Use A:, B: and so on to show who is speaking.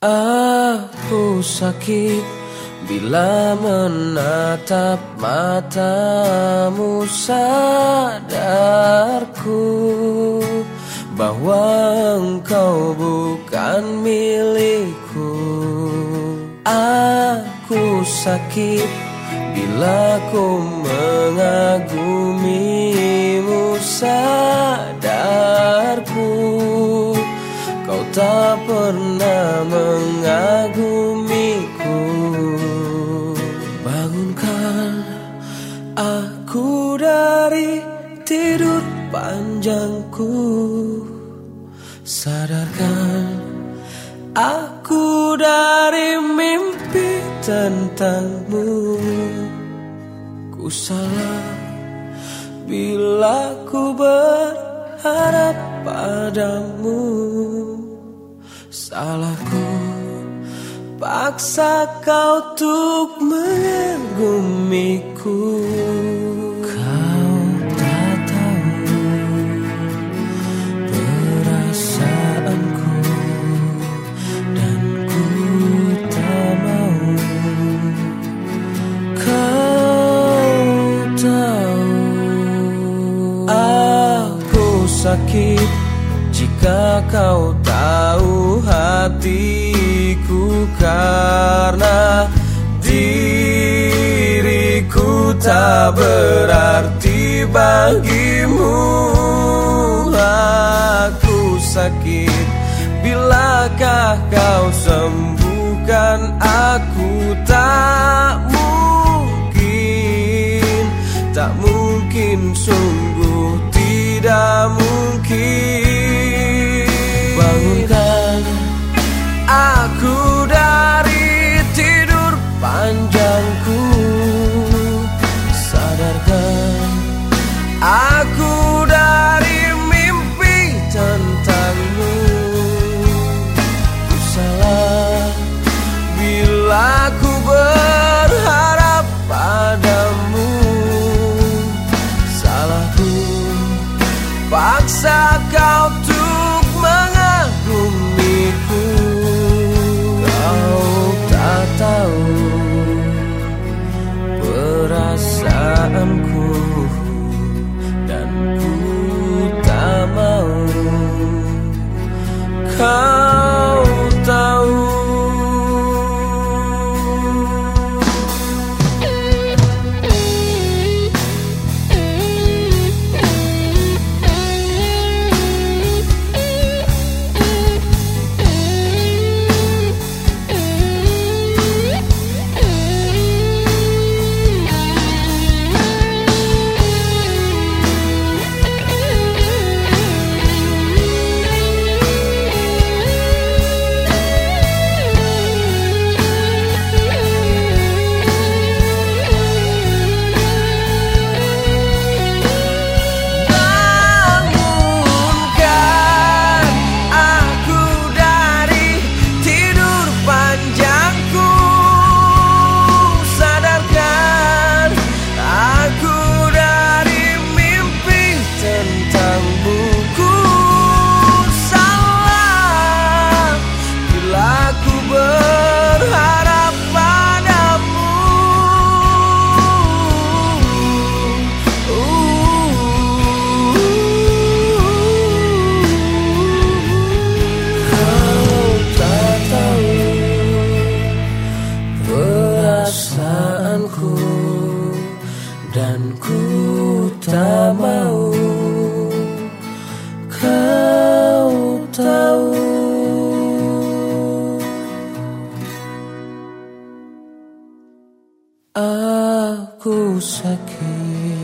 A: Aku sakit bila menatap matamu sadarku bahwa engkau bukan milikku. Aku sakit bila ku mengagumimu sadarku Kau tak pernah mengagumiku. Bangunkan aku dari tidur panjangku. Sadarkan aku dari mimpi tentangmu. Ku salah bila ku berharap padamu Salahku paksa kau untuk mengagumiku. Kau tak tahu perasaanku Dan ku tak mau. Kau tahu Aku sakit jika kau tahu hatiku karena diriku tak berarti bagimu. Aku sakit Bilakah kau sembuhkan aku paksa perasaanku dan ku tak mau. Kau tahu. Aku sakit